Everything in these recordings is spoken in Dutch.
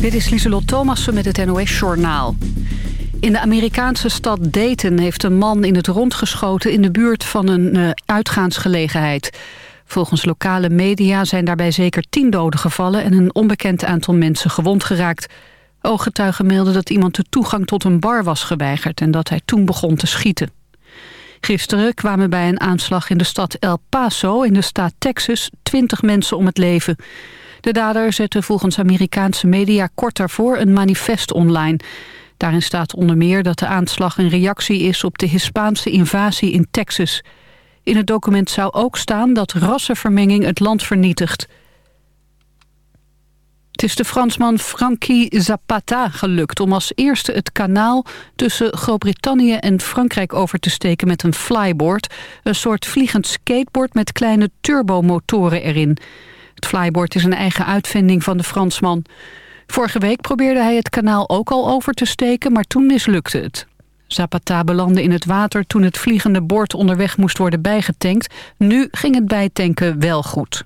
Dit is Lieselot Thomassen met het NOS-journaal. In de Amerikaanse stad Dayton heeft een man in het rond geschoten... in de buurt van een uh, uitgaansgelegenheid. Volgens lokale media zijn daarbij zeker tien doden gevallen... en een onbekend aantal mensen gewond geraakt. Ooggetuigen melden dat iemand de toegang tot een bar was geweigerd... en dat hij toen begon te schieten. Gisteren kwamen bij een aanslag in de stad El Paso in de staat Texas... twintig mensen om het leven... De dader zette volgens Amerikaanse media kort daarvoor een manifest online. Daarin staat onder meer dat de aanslag een reactie is op de Hispaanse invasie in Texas. In het document zou ook staan dat rassenvermenging het land vernietigt. Het is de Fransman Frankie Zapata gelukt om als eerste het kanaal tussen Groot-Brittannië en Frankrijk over te steken met een flyboard. Een soort vliegend skateboard met kleine turbomotoren erin. Het flyboard is een eigen uitvinding van de Fransman. Vorige week probeerde hij het kanaal ook al over te steken, maar toen mislukte het. Zapata belandde in het water toen het vliegende bord onderweg moest worden bijgetankt. Nu ging het bijtanken wel goed.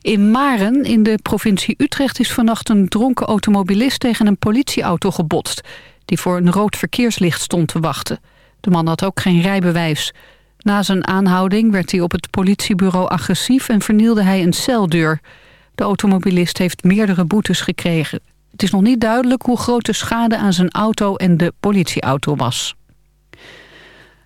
In Maren, in de provincie Utrecht, is vannacht een dronken automobilist tegen een politieauto gebotst, die voor een rood verkeerslicht stond te wachten. De man had ook geen rijbewijs. Na zijn aanhouding werd hij op het politiebureau agressief en vernielde hij een celdeur. De automobilist heeft meerdere boetes gekregen. Het is nog niet duidelijk hoe groot de schade aan zijn auto en de politieauto was.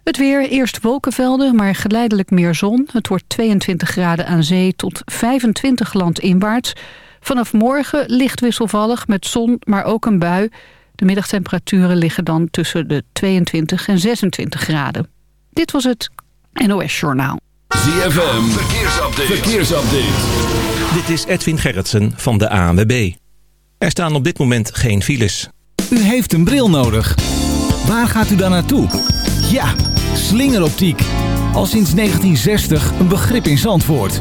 Het weer, eerst wolkenvelden, maar geleidelijk meer zon. Het wordt 22 graden aan zee tot 25 landinwaarts. Vanaf morgen licht wisselvallig met zon, maar ook een bui. De middagtemperaturen liggen dan tussen de 22 en 26 graden. Dit was het NOS Journaal. ZFM, verkeersupdate. verkeersupdate. Dit is Edwin Gerritsen van de ANWB. Er staan op dit moment geen files. U heeft een bril nodig. Waar gaat u dan naartoe? Ja, slingeroptiek. Al sinds 1960 een begrip in Zandvoort.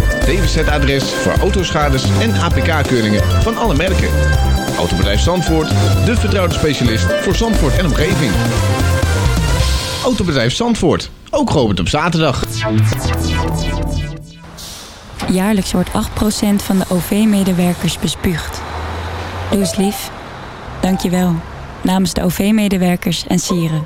DWZ-adres voor autoschades en APK-keuringen van alle merken. Autobedrijf Zandvoort, de vertrouwde specialist voor Zandvoort en omgeving. Autobedrijf Zandvoort, ook geopend op zaterdag. Jaarlijks wordt 8% van de OV-medewerkers bespuugd. Doe eens lief. Dank je wel. Namens de OV-medewerkers en sieren.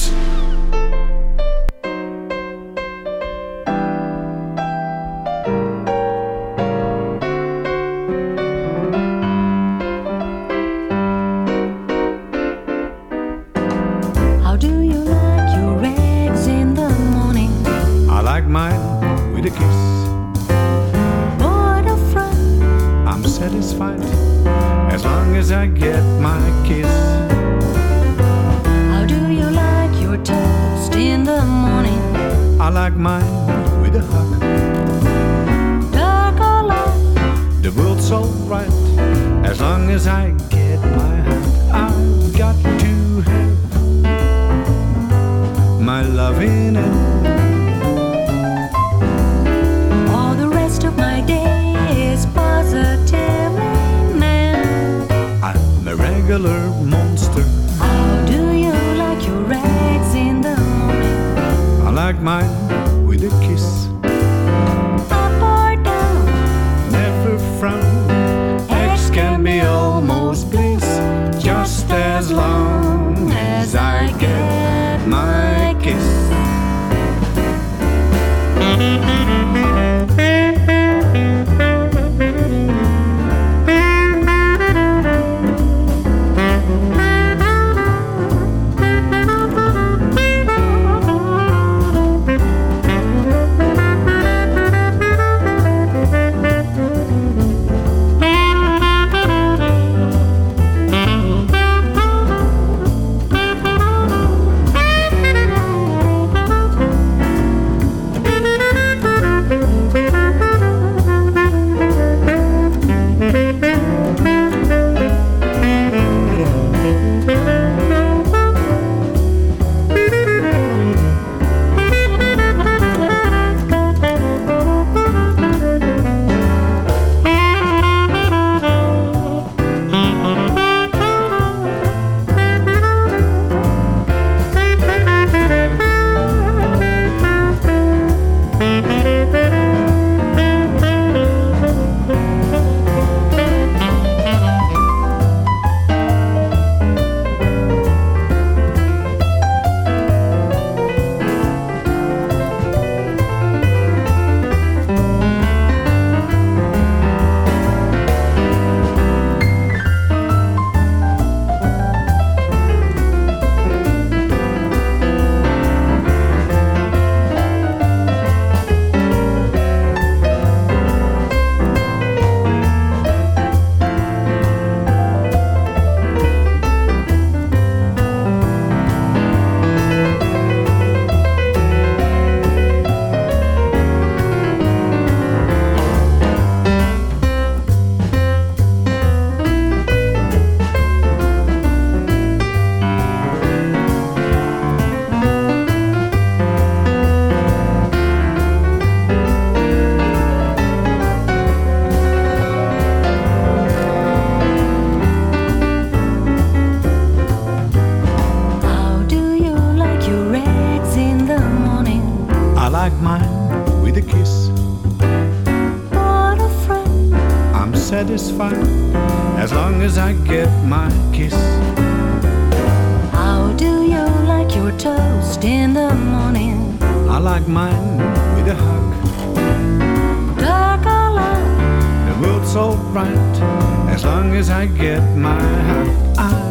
As long as I get my kiss. how do you like your toast in the morning? I like mine with a hug. Dark or light, The world's so bright as long as I get my hug. I've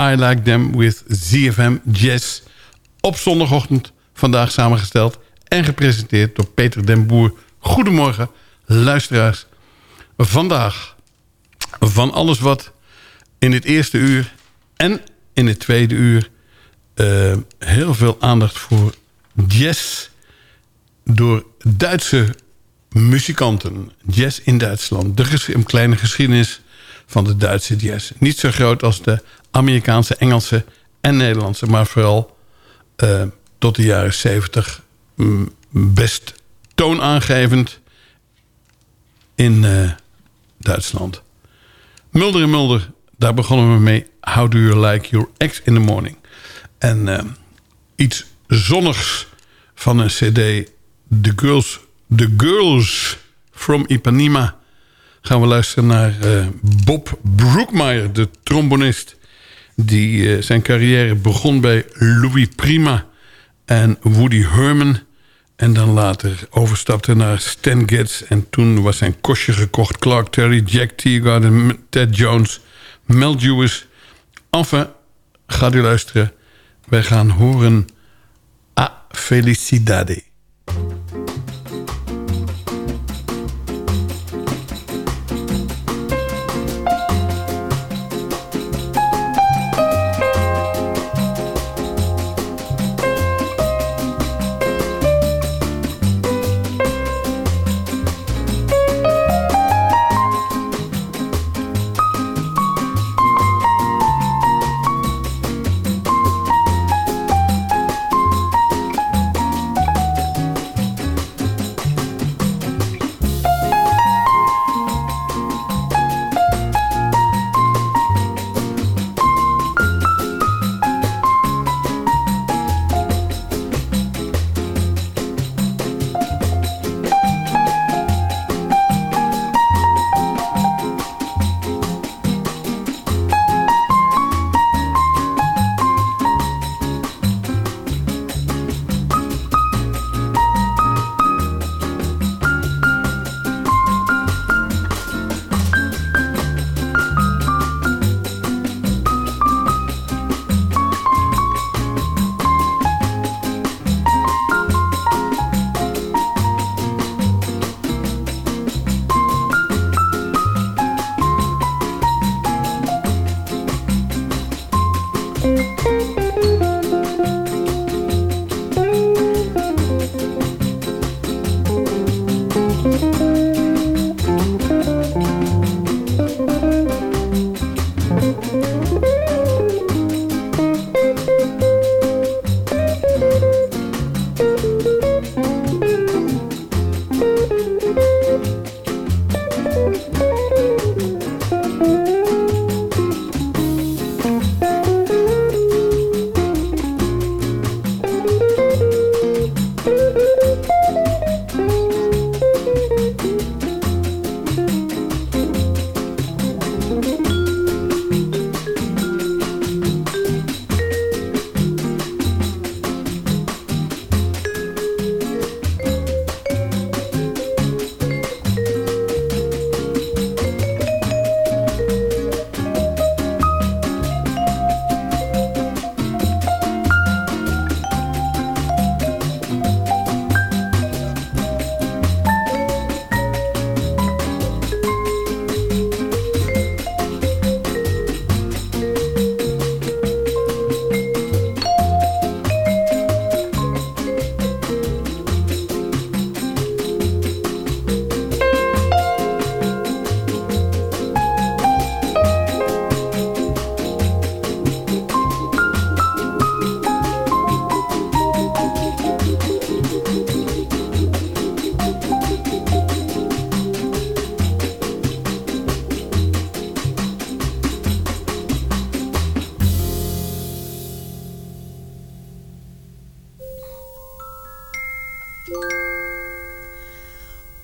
I like them with ZFM Jazz. Op zondagochtend vandaag samengesteld en gepresenteerd door Peter den Boer. Goedemorgen, luisteraars. Vandaag van alles wat in het eerste uur en in het tweede uur... eh, heel veel aandacht voor jazz door Duitse muzikanten. Jazz in Duitsland. De kleine geschiedenis van de Duitse jazz. Niet zo groot als de Amerikaanse, Engelse en Nederlandse... maar vooral eh, tot de jaren 70 mm, best toonaangevend in eh, Duitsland. Mulder en Mulder, daar begonnen we mee. How do you like your ex in the morning? En eh, iets zonnigs van een cd. The Girls, The Girls from Ipanema. Gaan we luisteren naar Bob Brookmeyer, de trombonist. Die eh, zijn carrière begon bij Louis Prima en Woody Herman. En dan later overstapte naar Stan Getz. En toen was zijn kostje gekocht. Clark Terry, Jack Teagarden, Ted Jones, Mel Lewis. Enfin, gaat u luisteren. Wij gaan horen A Felicidade.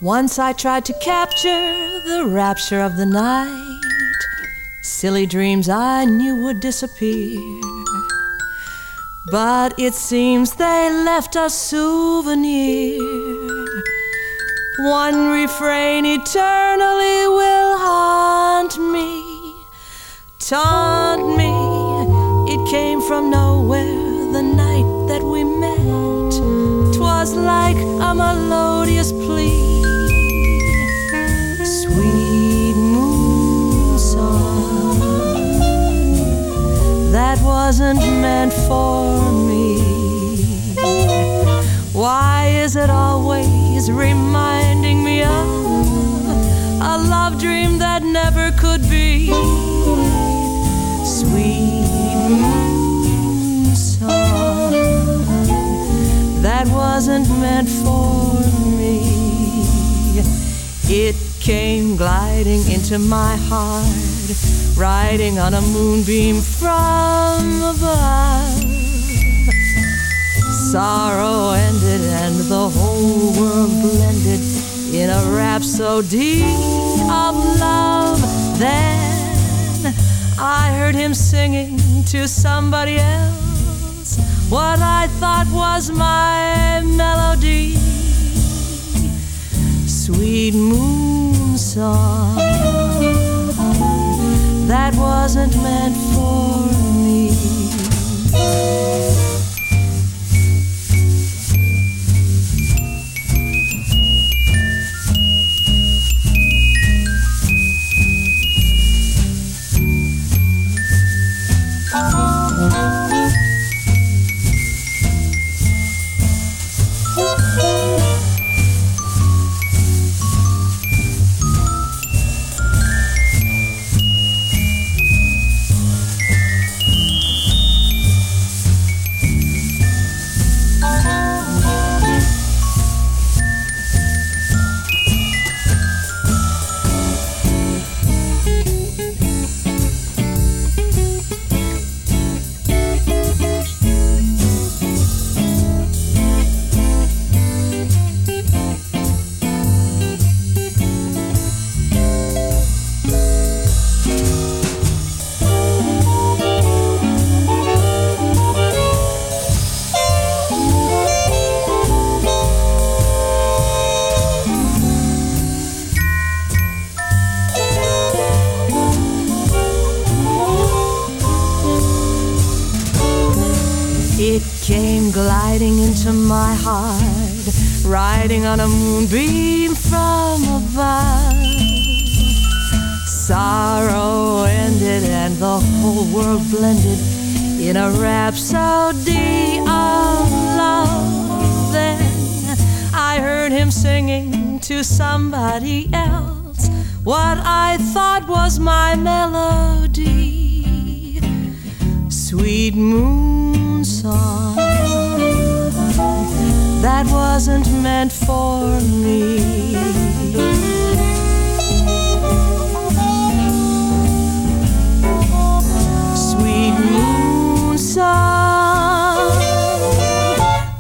Once I tried to capture the rapture of the night, silly dreams I knew would disappear. But it seems they left a souvenir. One refrain eternally will haunt me, taunt me. It came from wasn't meant for me. Why is it always reminding me of a love dream that never could be? Sweet song that wasn't meant for me. It came gliding into my heart, riding on a moonbeam from above. Sorrow ended and the whole world blended in a rhapsody of love. Then I heard him singing to somebody else what I thought was my melody. Sweet moon song that wasn't meant for me.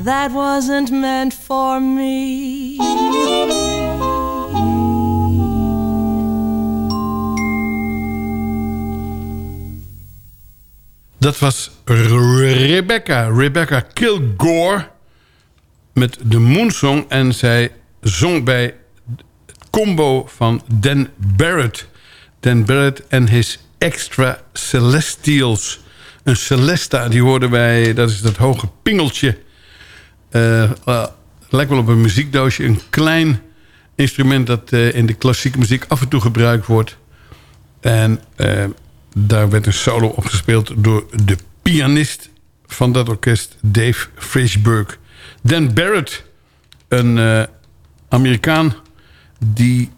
That wasn't meant for me. Dat was Rebecca. Rebecca Kilgore met de Moonsong. En zij zong bij het combo van Dan Barrett. Dan Barrett en his Extra Celestials. Een Celesta, die hoorden wij, dat is dat hoge pingeltje. Eh, eh, lijkt wel op een muziekdoosje. Een klein instrument dat eh, in de klassieke muziek af en toe gebruikt wordt. En daar werd een solo opgespeeld door de pianist van dat orkest, Dave Frishberg. Dan Barrett, een Amerikaan die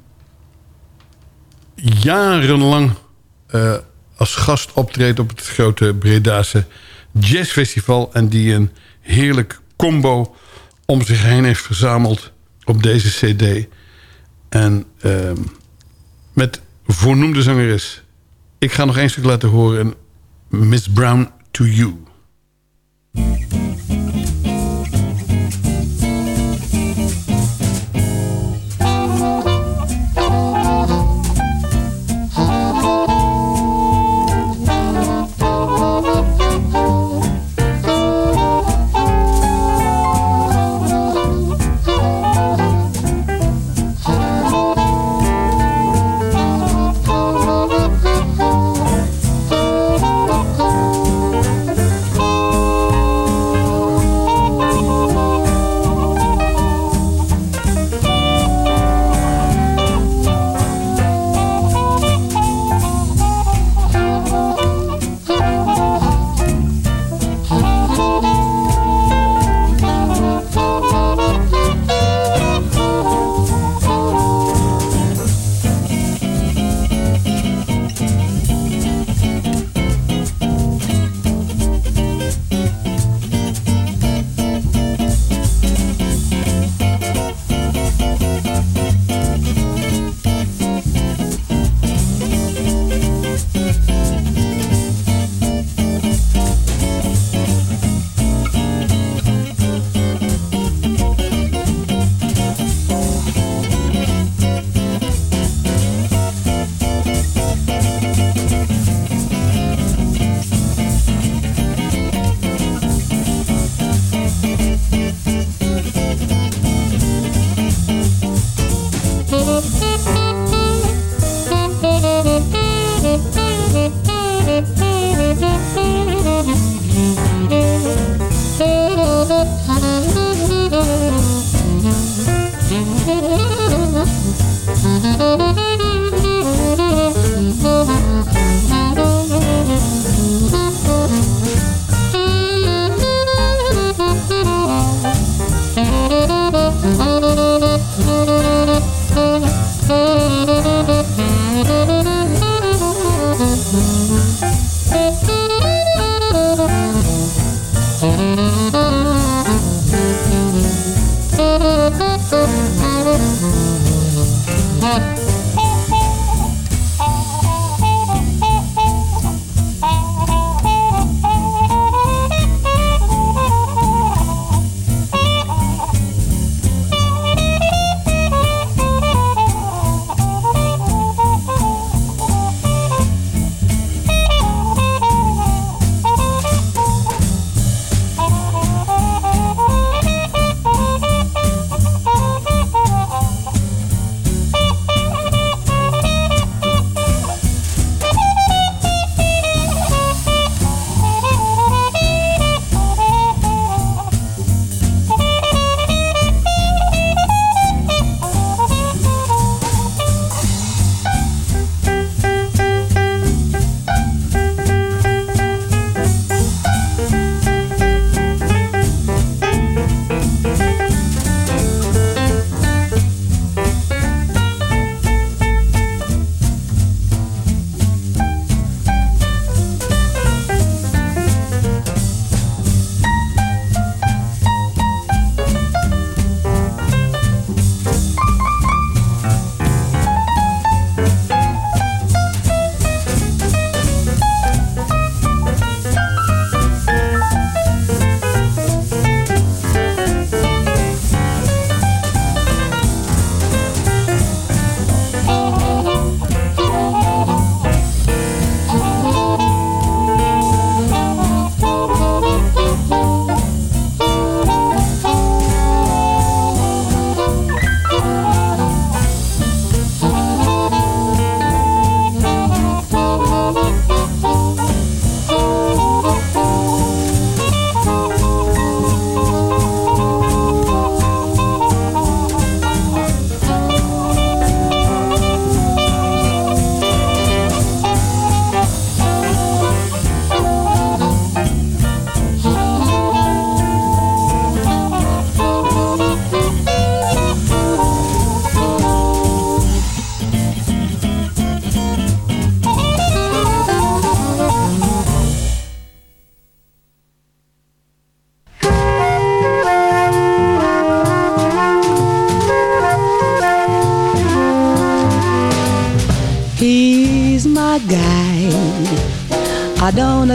jarenlang als gast optreedt op het grote Bredase Jazzfestival... en die een heerlijk combo om zich heen heeft verzameld op deze cd. En ehm, met voornoemde zangeres ik ga nog één stuk laten horen. Miss Brown to You.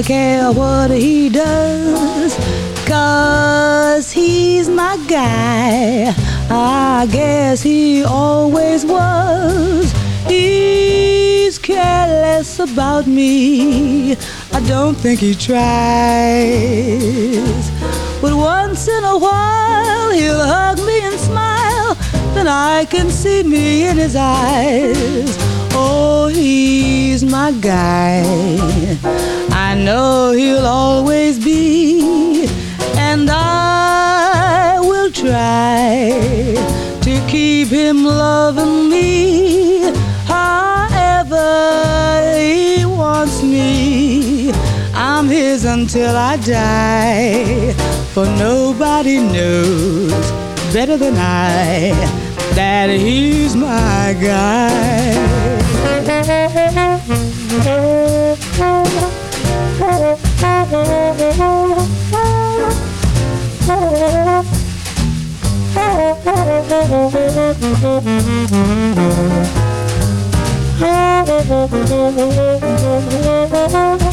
Care what he does, cause he's my guy. I guess he always was. He's careless about me. I don't think he tries. But once in a while, he'll hug me and smile. Then I can see me in his eyes. Oh, he's my guy. I know he'll always be, and I will try to keep him loving me however he wants me. I'm his until I die, for nobody knows better than I that he's my guy. Thank you.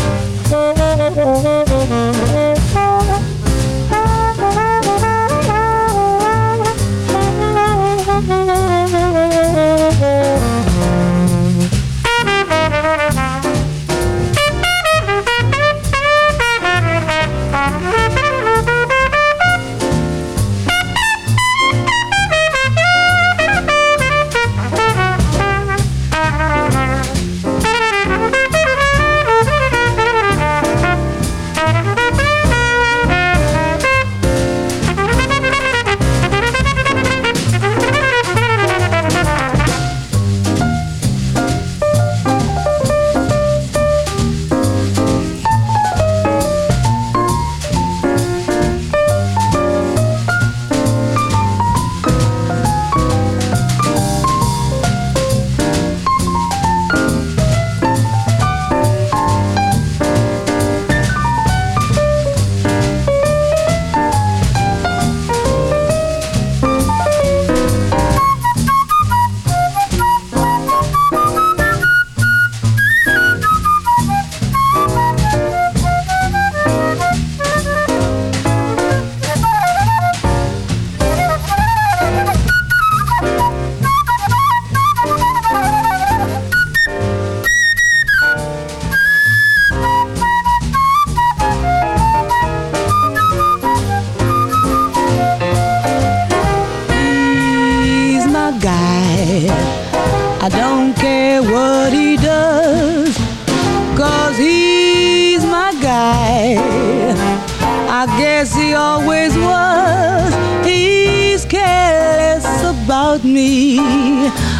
About me.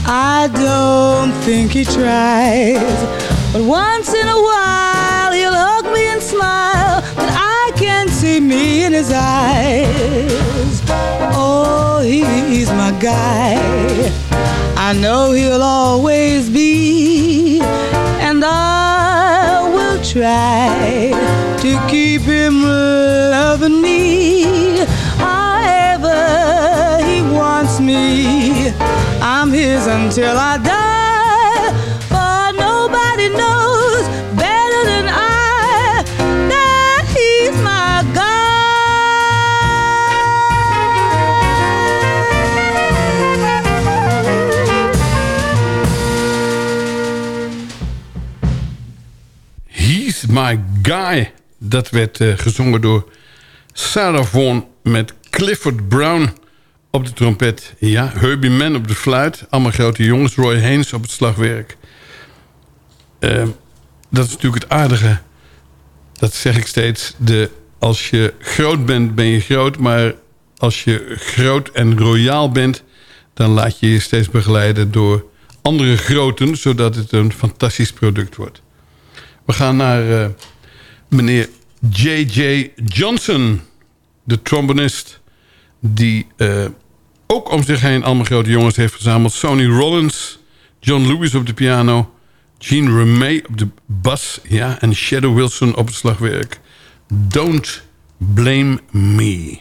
I don't think he tries. But once in a while he'll hug me and smile But I can't see me in his eyes Oh, he's my guy I know he'll always be And I will try To keep him loving me I'm his until I die. For nobody knows better than I That he's my He's My Guy. Dat werd eh, gezongen door Sarah Vaughan met Clifford Brown op de trompet. Ja, Herbie Mann op de fluit. Allemaal grote jongens. Roy Haynes op het slagwerk. Eh, dat is natuurlijk het aardige. Dat zeg ik steeds. De, als je groot bent, ben je groot. Maar als je groot en royaal bent... dan laat je je steeds begeleiden door andere groten... zodat het een fantastisch product wordt. We gaan naar eh, meneer J.J. Johnson, de trombonist... die eh, ook om zich heen allemaal grote jongens heeft verzameld. Sonny Rollins, John Lewis op de piano... Gene Remey op de bas ja, en Shadow Wilson op het slagwerk. Don't Blame Me.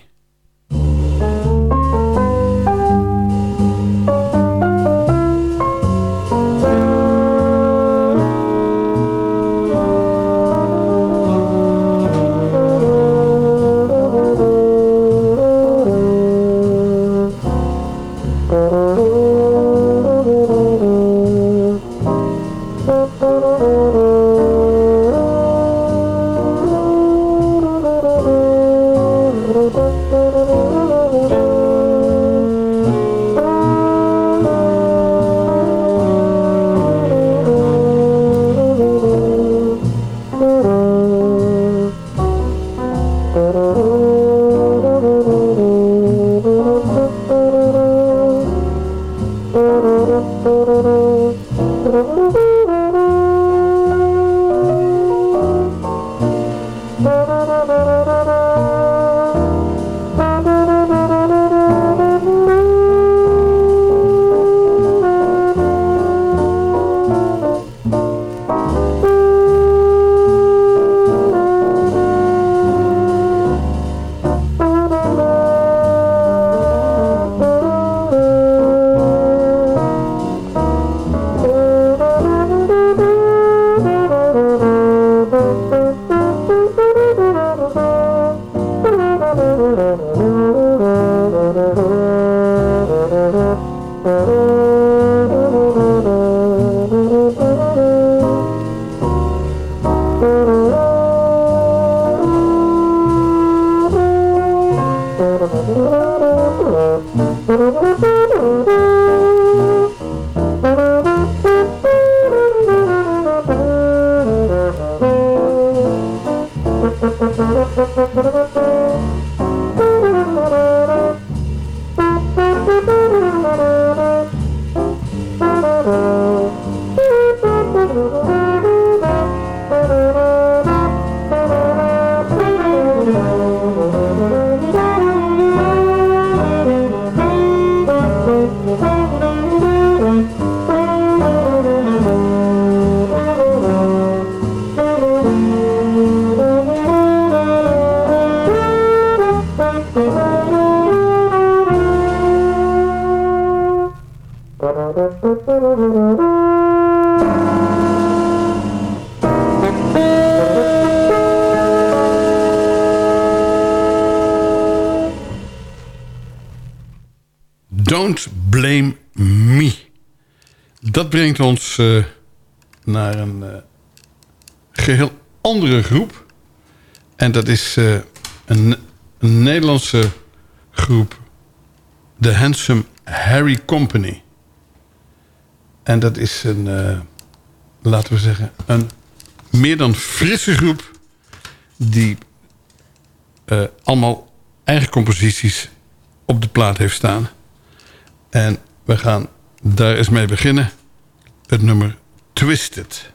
brengt ons eh, naar een uh, geheel andere groep. En dat is eh, een, een, Nederlandse groep. The Handsome Harry Company. En dat is een, laten we zeggen, een meer dan frisse groep. Die allemaal eigen composities op de plaat heeft staan. En we gaan daar eens mee beginnen het nummer Twisted.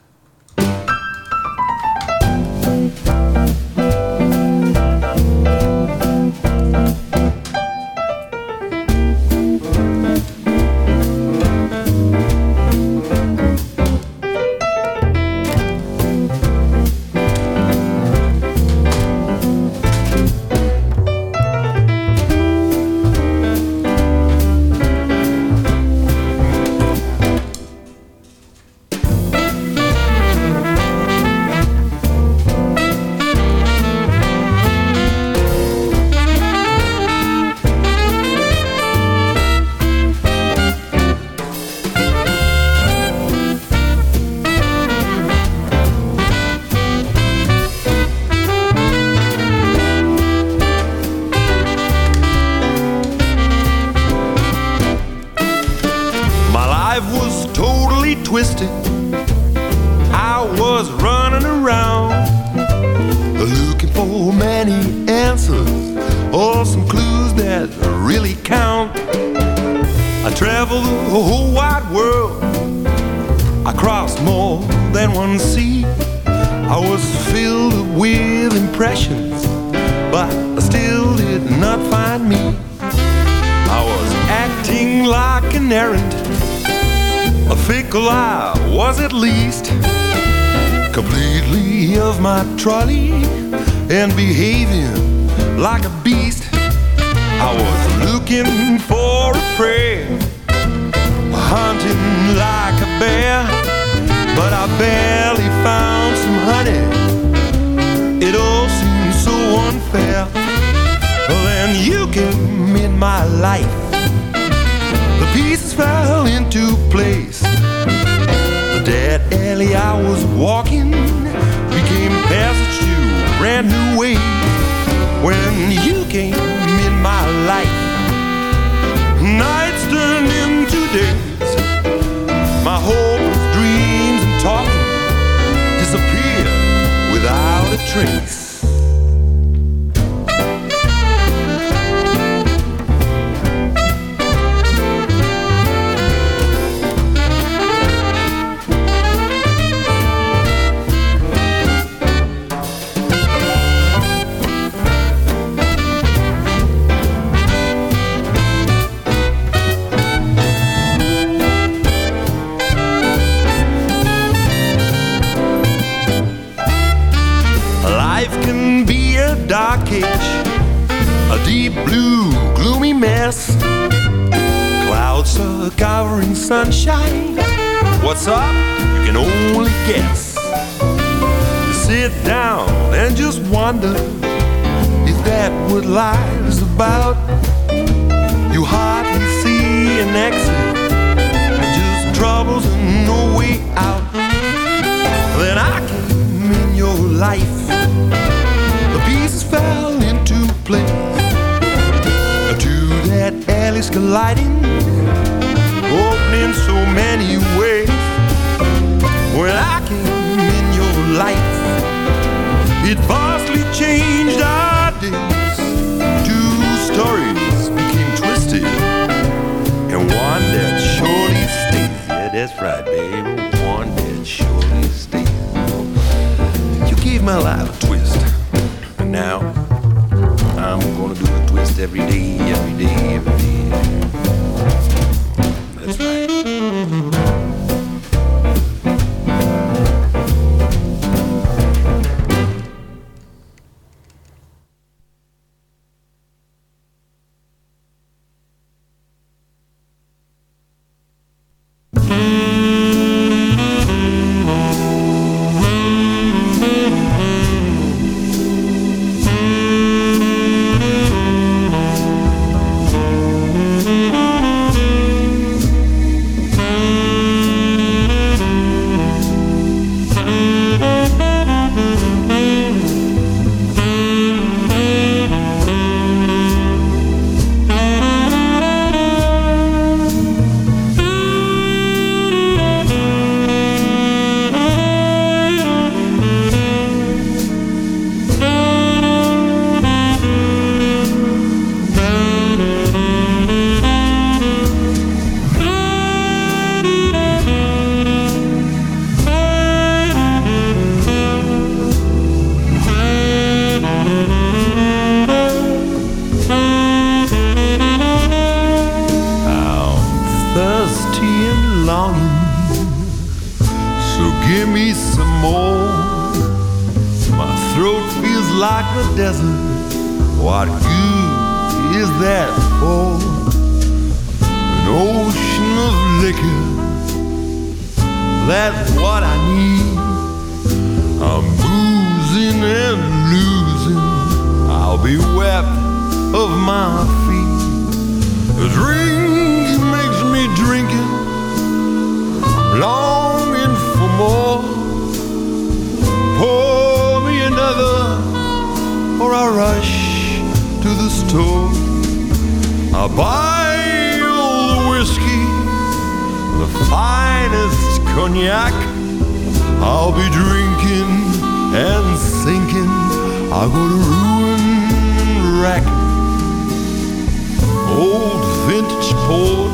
Port,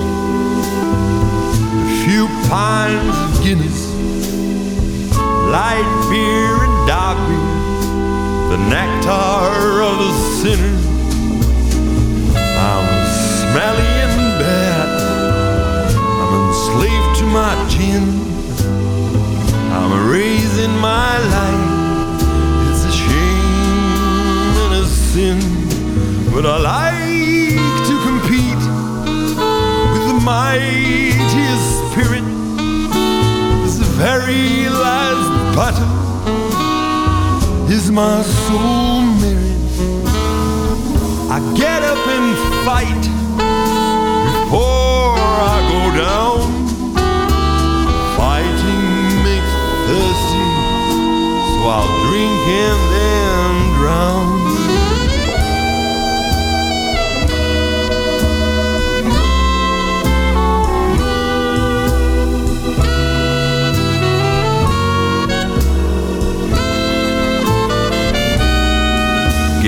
a few pints of Guinness, light beer and dark beer, the nectar of the sinner. I'm smelly and bad. I'm enslaved to my gin. I'm raising my life. It's a shame and a sin, but I like mightiest spirit. This very last battle is my soul merit. I get up and fight before I go down. Fighting makes thirsty, so I'll drink and then drown.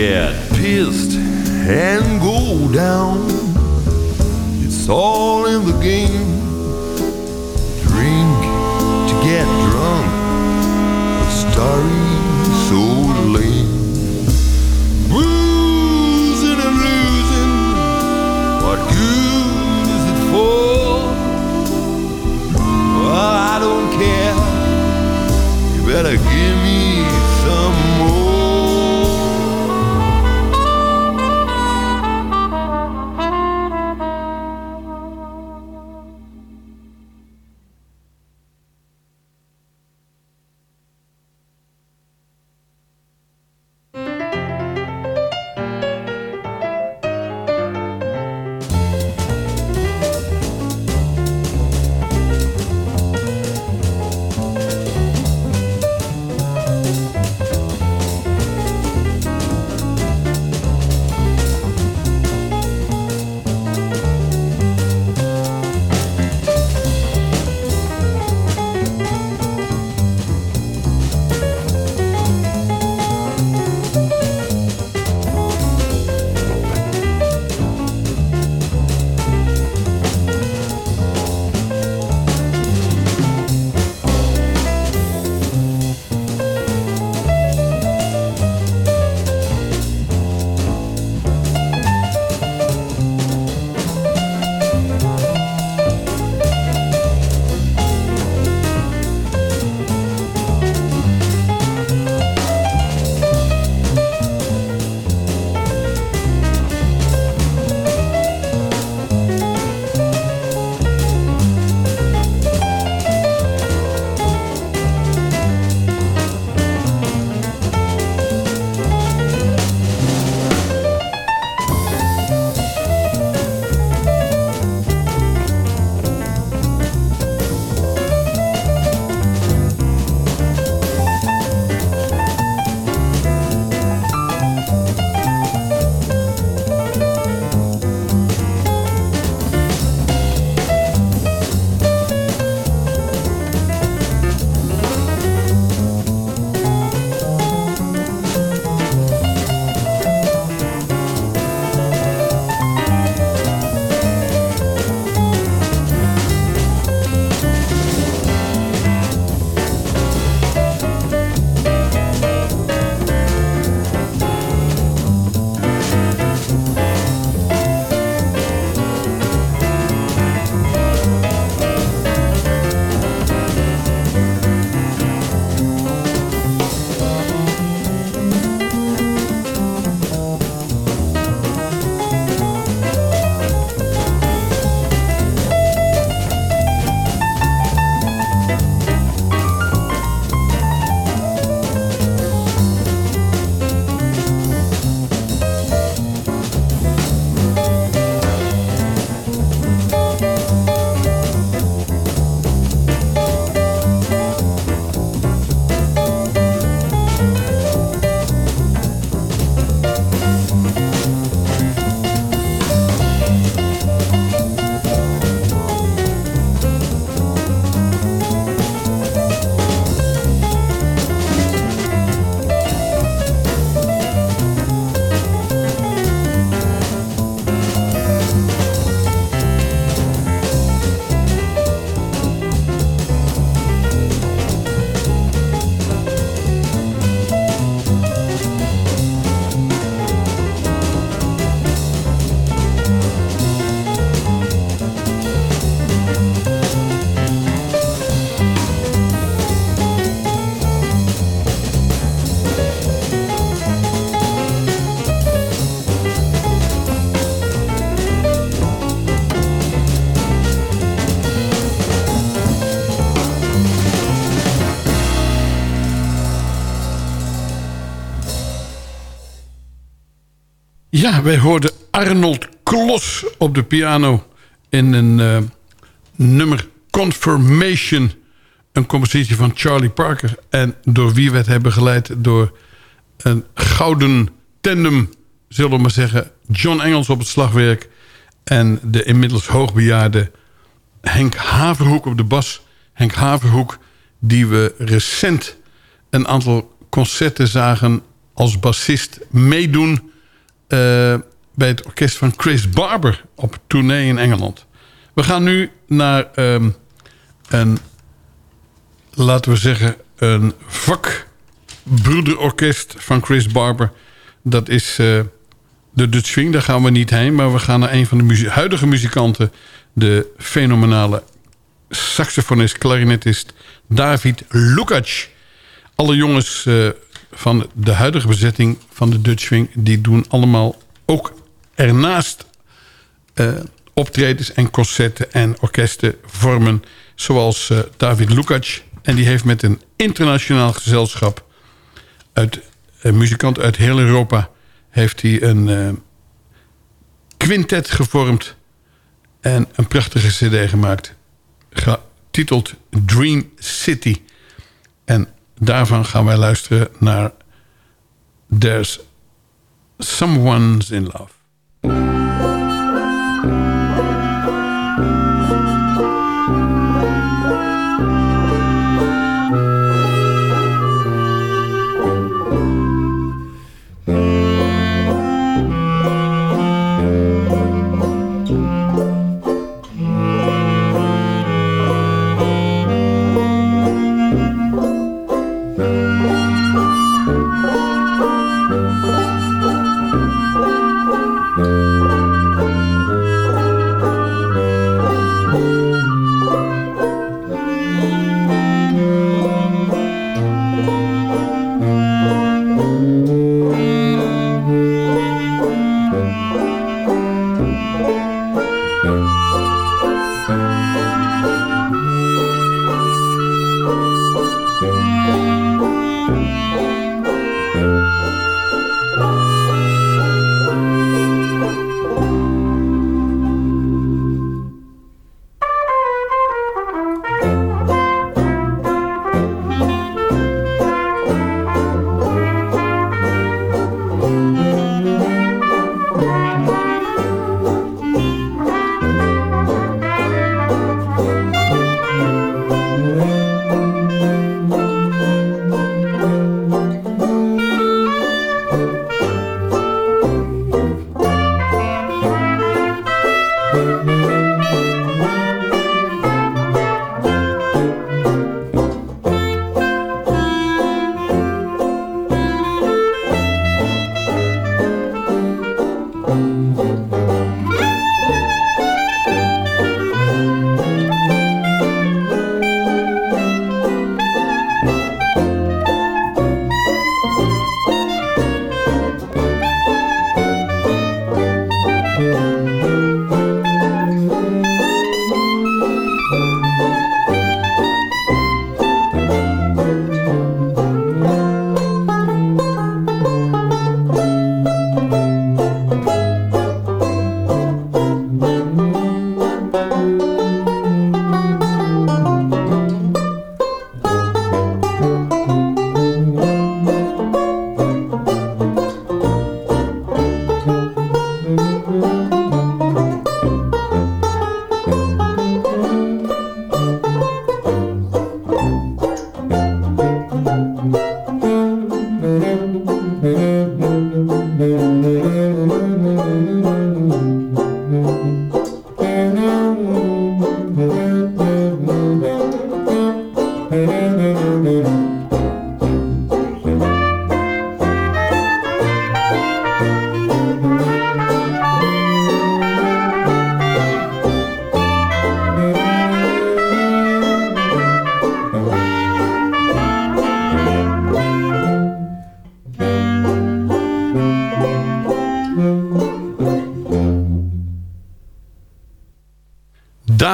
Get pissed and go down. It's all in the game. Drink to get drunk. A story so lame. Boozing and losing. What good is it for? Well, I don't care. You better give Ja, wij hoorden Arnold Klos op de piano in een eh, nummer Confirmation. Een compositie van Charlie Parker. En door wie werd hij begeleid door een gouden tandem, zullen we maar zeggen. John Engels op het slagwerk. En de inmiddels hoogbejaarde Henk Haverhoek op de bas. Henk Haverhoek, die we recent een aantal concerten zagen als bassist meedoen... eh, bij het orkest van Chris Barber op tournee in Engeland. We gaan nu naar ehm, een, laten we zeggen, een vakbroederorkest van Chris Barber. Dat is eh, de Dutch Swing, daar gaan we niet heen. Maar we gaan naar een van de huidige muzikanten. De fenomenale saxofonist, clarinetist David Lukacs. Alle jongens eh, van de huidige bezetting van de Dutch Swing... die doen allemaal ook ernaast eh, optredens en concerten en orkesten vormen... zoals eh, David Lukacs. En die heeft met een internationaal gezelschap... uit uh, muzikanten uit heel Europa... heeft hij een eh, quintet gevormd... en een prachtige cd gemaakt... getiteld Dream City... En daarvan gaan wij luisteren naar There's Someone's in Love.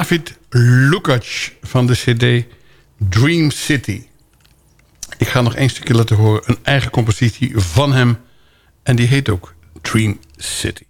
David Lukacs van de cd Dream City. Ik ga nog één stukje laten horen. Een eigen compositie van hem. En die heet ook Dream City.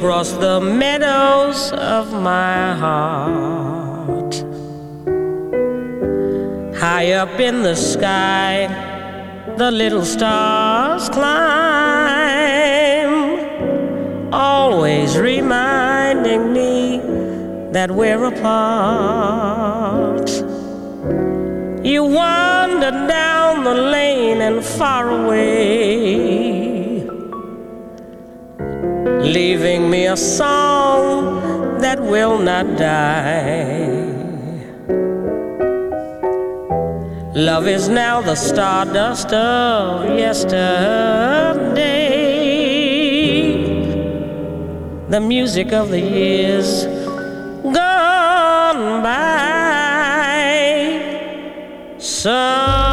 Across the meadows of my heart. High up in the sky, the little stars die. Love is now the stardust of yesterday, the music of the years gone by. Sometimes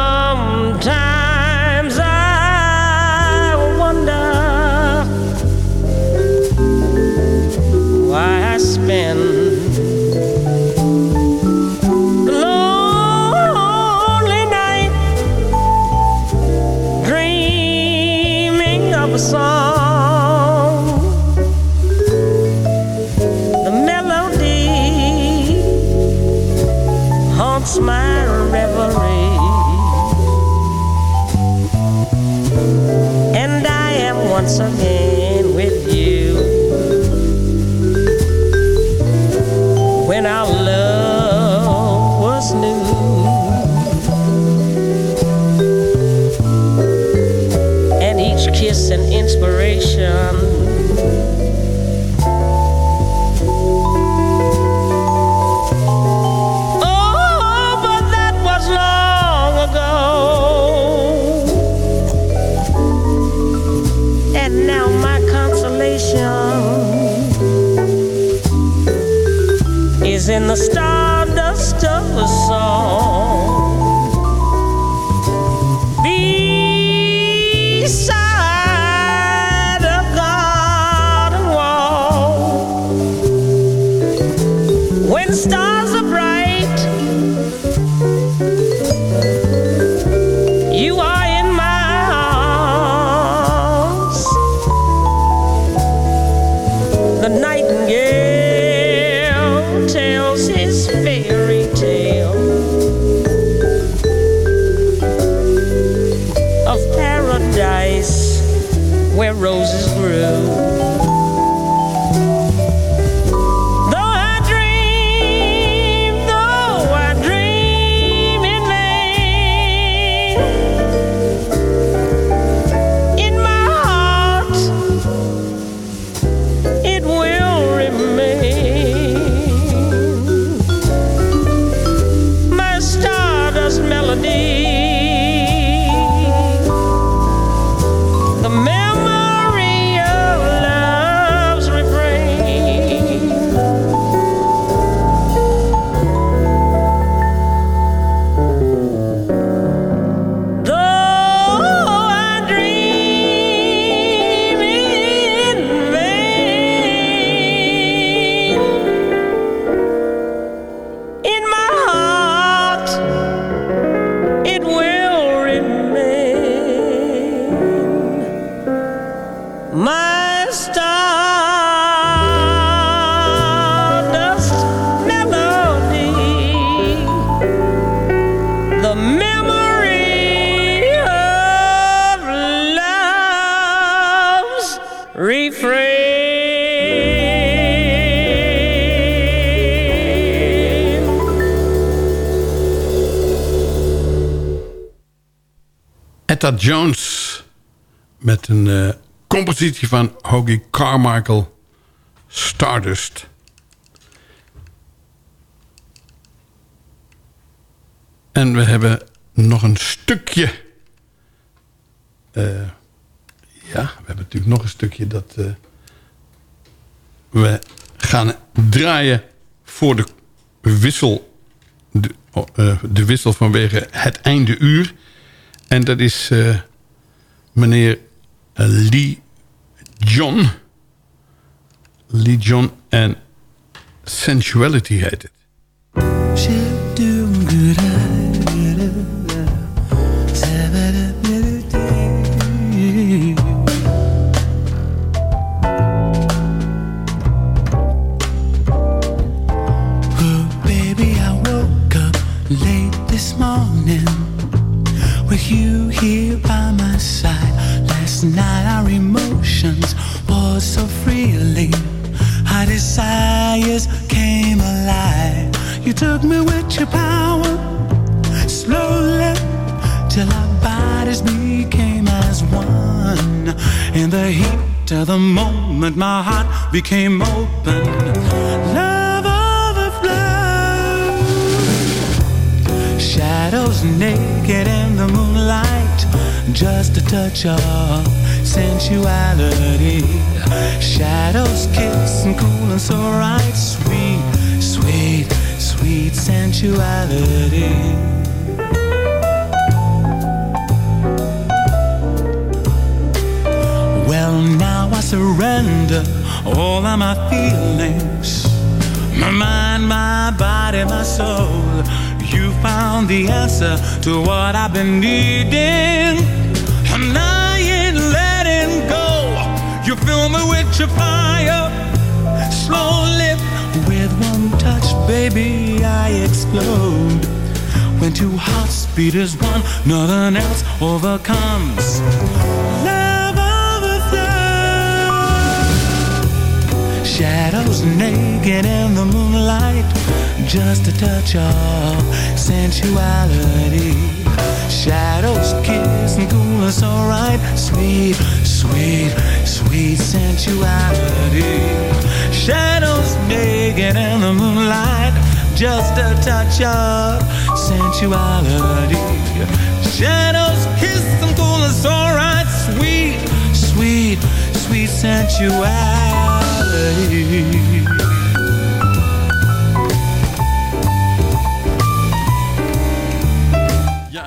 Jones met een eh, compositie van Hoagie Carmichael, Stardust. En we hebben nog een stukje. eh, ja, we hebben natuurlijk nog een stukje dat eh, we gaan draaien voor de wissel. De, oh, de wissel vanwege het einde uur. En dat is eh, meneer eh, Lee John. Lee John en Sensuality heet het. Took me with your power, slowly, till our bodies became as one. In the heat of the moment, my heart became open. Love overflowed. Shadows naked in the moonlight, just a touch of sensuality. Shadows kiss and cool and so right, sweet, sweet, sweet sensuality. Well, now I surrender all of my feelings. My mind, my body, my soul. You found the answer to what I've been needing. And I ain't letting go. You fill me with your fire. With one touch, baby, I explode. When two hearts beat as one, nothing else overcomes. Love overflows. Shadows naked in the moonlight, just a touch of sensuality. Shadows kiss and cool us alright. Sweet, sweet, sweet sensuality. Shadows naked in the moonlight. Just a touch of sensuality. Shadows kiss and cool us alright. Sweet, sweet, sweet sensuality.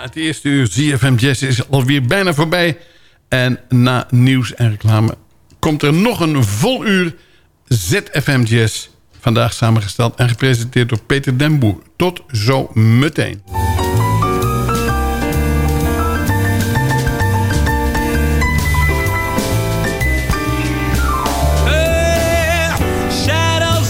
Het eerste uur ZFM Jazz is alweer bijna voorbij. En na nieuws en reclame komt er nog een vol uur ZFM Jazz. Vandaag samengesteld en gepresenteerd door Peter Den Boer. Tot zo meteen. Shadows